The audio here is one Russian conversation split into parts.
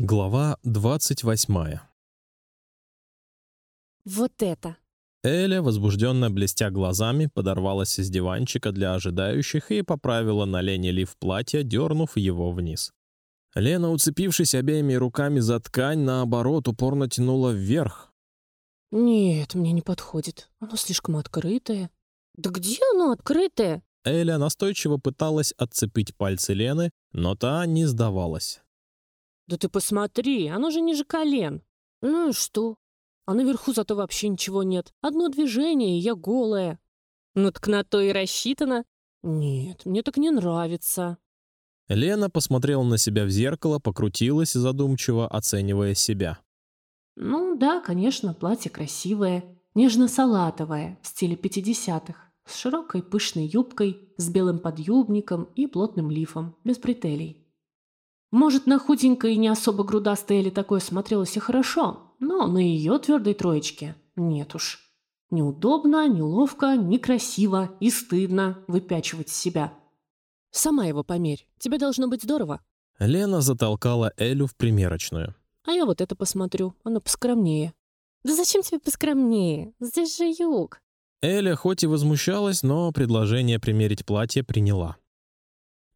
Глава двадцать восьмая. Вот это. Эля, возбужденно блестя глазами, подорвалась с диванчика для ожидающих и поправила на Лене лиф платья, дернув его вниз. Лена, уцепившись обеими руками за ткань, наоборот упорно тянула вверх. Нет, мне не подходит. Оно слишком открытое. Да где оно открытое? Эля настойчиво пыталась отцепить пальцы Лены, но та не сдавалась. Да ты посмотри, оно же ниже колен. Ну и что? А наверху зато вообще ничего нет. Одно движение, и я голая. Ну так на то и рассчитано. Нет, мне так не нравится. Лена посмотрела на себя в зеркало, покрутилась задумчиво, оценивая себя. Ну да, конечно, платье красивое, нежно-салатовое, в стиле пятидесятых, с широкой пышной юбкой, с белым подъюбником и плотным лифом, без бретелей. Может, на худенькой и не особо грудастой Элли такое смотрелось и хорошо, но на ее твердой троечке нет уж. Неудобно, неловко, некрасиво и стыдно выпячивать себя. Сама его померь, тебе должно быть здорово. Лена затолкала Элю в примерочную. А я вот это посмотрю, оно поскромнее. Да зачем тебе поскромнее? Здесь же юг. Эля хоть и возмущалась, но предложение примерить платье приняла.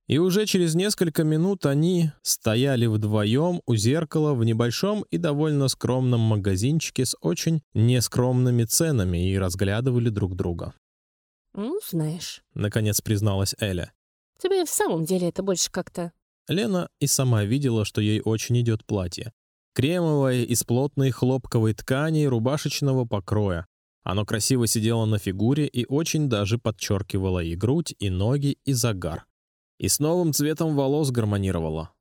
И уже через несколько минут они стояли вдвоем у зеркала в небольшом и довольно скромном магазинчике с очень нескромными ценами и разглядывали друг друга. Ну, знаешь, Наконец призналась Эля. тебе и в самом деле это больше как-то... Лена и сама видела, что ей очень идет платье. Кремовое из плотной хлопковой ткани рубашечного покроя. Оно красиво сидело на фигуре и очень даже подчеркивало и грудь, и ноги, и загар. И с новым цветом волос гармонировало.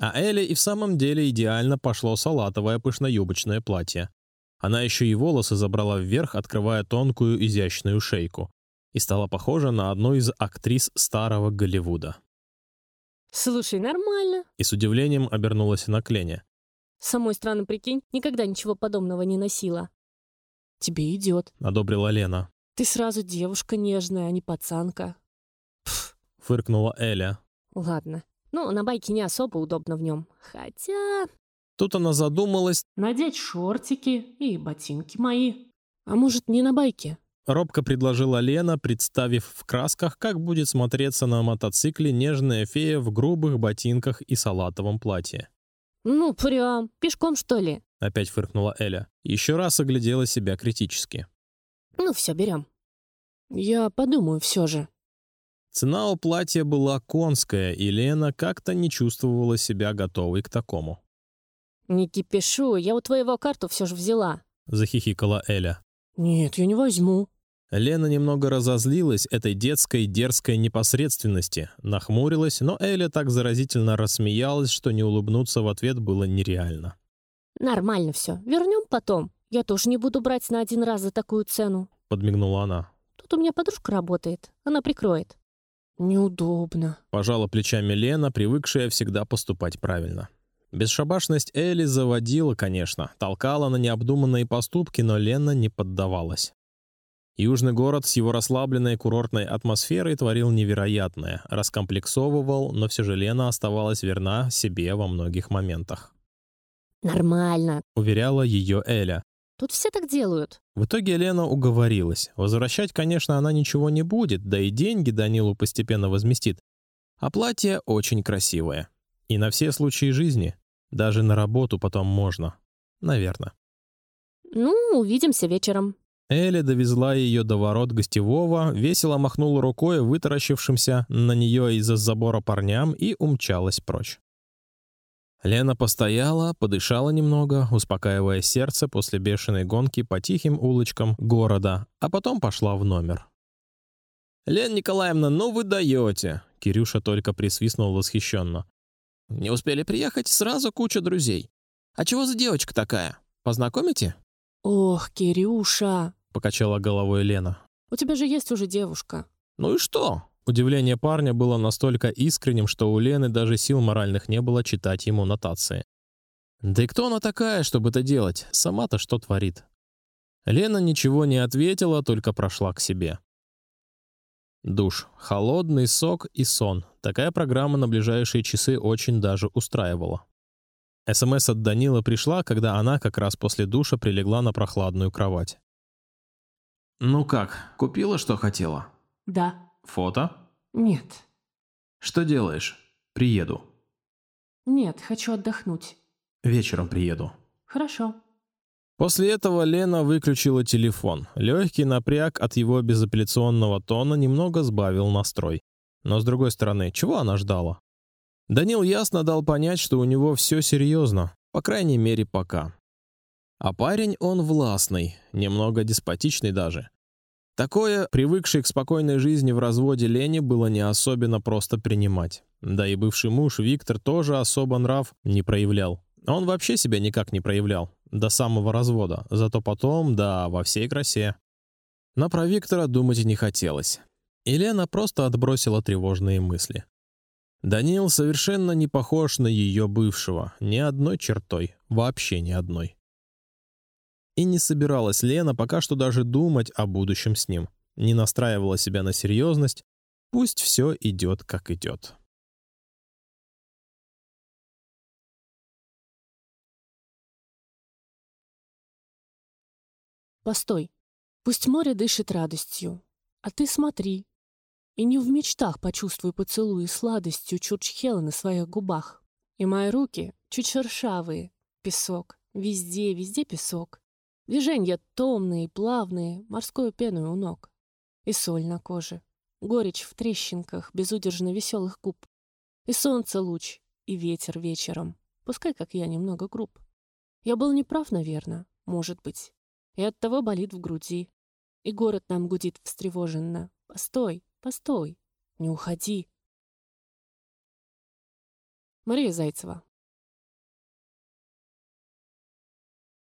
А Эле и в самом деле идеально пошло салатовое пышноюбочное платье. Она еще и волосы забрала вверх, открывая тонкую изящную шейку, и стала похожа на одну из актрис старого Голливуда. Слушай, нормально. И с удивлением обернулась на Клене. С самой стороны, прикинь, никогда ничего подобного не носила. Тебе идет. Одобрила Лена. Ты сразу девушка нежная, а не пацанка. Фыркнула Эля. Ладно. Ну, на байке не особо удобно в нем. Хотя... Тут она задумалась, Надеть шортики и ботинки мои. А может, не на байке? робко предложила Лена, представив в красках, как будет смотреться на мотоцикле нежная фея в грубых ботинках и салатовом платье. Ну, прям. Пешком, что ли? Опять фыркнула Эля. Еще раз оглядела себя критически. Ну, все, берем. Я подумаю все же. Цена у платья была конская, и Лена как-то не чувствовала себя готовой к такому. Не кипишу, я у твоего карту все же взяла. Захихикала Эля. Нет, я не возьму. Лена немного разозлилась этой детской дерзкой непосредственности, нахмурилась, но Эля так заразительно рассмеялась, что не улыбнуться в ответ было нереально. Нормально все. Вернем потом. Я тоже не буду брать на один раз за такую цену. Подмигнула она. Тут у меня подружка работает. Она прикроет. Неудобно. Пожала плечами Лена, привыкшая всегда поступать правильно. Бесшабашность Эли заводила, конечно, толкала на необдуманные поступки, но Лена не поддавалась. Южный город с его расслабленной курортной атмосферой творил невероятное, раскомплексовывал, но все же Лена оставалась верна себе во многих моментах. Нормально. Уверяла ее Эля. Тут все так делают. В итоге Лена уговорилась. Возвращать, конечно, она ничего не будет, да и деньги Данилу постепенно возместит. А платье очень красивое. И на все случаи жизни. Даже на работу потом можно. Наверное. Ну, увидимся вечером. Эля довезла ее до ворот гостевого, весело махнула рукой вытаращившимся на нее из-за забора парням и умчалась прочь. Лена постояла, подышала немного, успокаивая сердце после бешеной гонки по тихим улочкам города, а потом пошла в номер. Лена Николаевна, ну вы даете! Кирюша только присвистнул восхищенно. Не успели приехать, сразу куча друзей. А чего за девочка такая? Познакомите? Ох, Кирюша, Покачала головой Лена. у тебя же есть уже девушка. Ну и что? Удивление парня было настолько искренним, что у Лены даже сил моральных не было читать ему нотации. Да и кто она такая, чтобы это делать? Сама-то что творит? Лена ничего не ответила, только прошла к себе. Душ, холодный сок и сон. Такая программа на ближайшие часы очень даже устраивала. СМС от Данила пришла, когда она как раз после душа прилегла на прохладную кровать. «Ну как, купила, что хотела?» Да. «Фото?» Нет. «Что делаешь?» «Приеду». Нет, хочу отдохнуть. «Вечером приеду». Хорошо. После этого Лена выключила телефон. Легкий напряг от его безапелляционного тона немного сбавил настрой. Но с другой стороны, чего она ждала? Данил ясно дал понять, что у него все серьезно, по крайней мере пока. А парень он властный, немного деспотичный даже. Такое, привыкший к спокойной жизни в разводе Лене, было не особенно просто принимать. Да и бывший муж Виктор тоже особо нрав не проявлял. Он вообще себя никак не проявлял до самого развода, зато потом, да, во всей красе. Но про Виктора думать и не хотелось. Елена просто отбросила тревожные мысли. Даниил совершенно не похож на ее бывшего, ни одной чертой, вообще ни одной. И не собиралась Лена пока что даже думать о будущем с ним, не настраивала себя на серьезность. Пусть все идет как идет. Постой. Пусть море дышит радостью. А ты смотри. И не в мечтах почувствуй поцелуй и сладостью Чурчхела на своих губах. И мои руки чуть шершавые. Песок. Везде, везде песок. Движения томные, плавные, морскую пену у ног. И соль на коже. Горечь в трещинках безудержно веселых губ. И солнце луч, и ветер вечером. Пускай, как я, немного груб. Я был неправ, наверное, может быть и оттого болит в груди. И город нам гудит встревоженно. Постой, постой, не уходи. Мария Зайцева.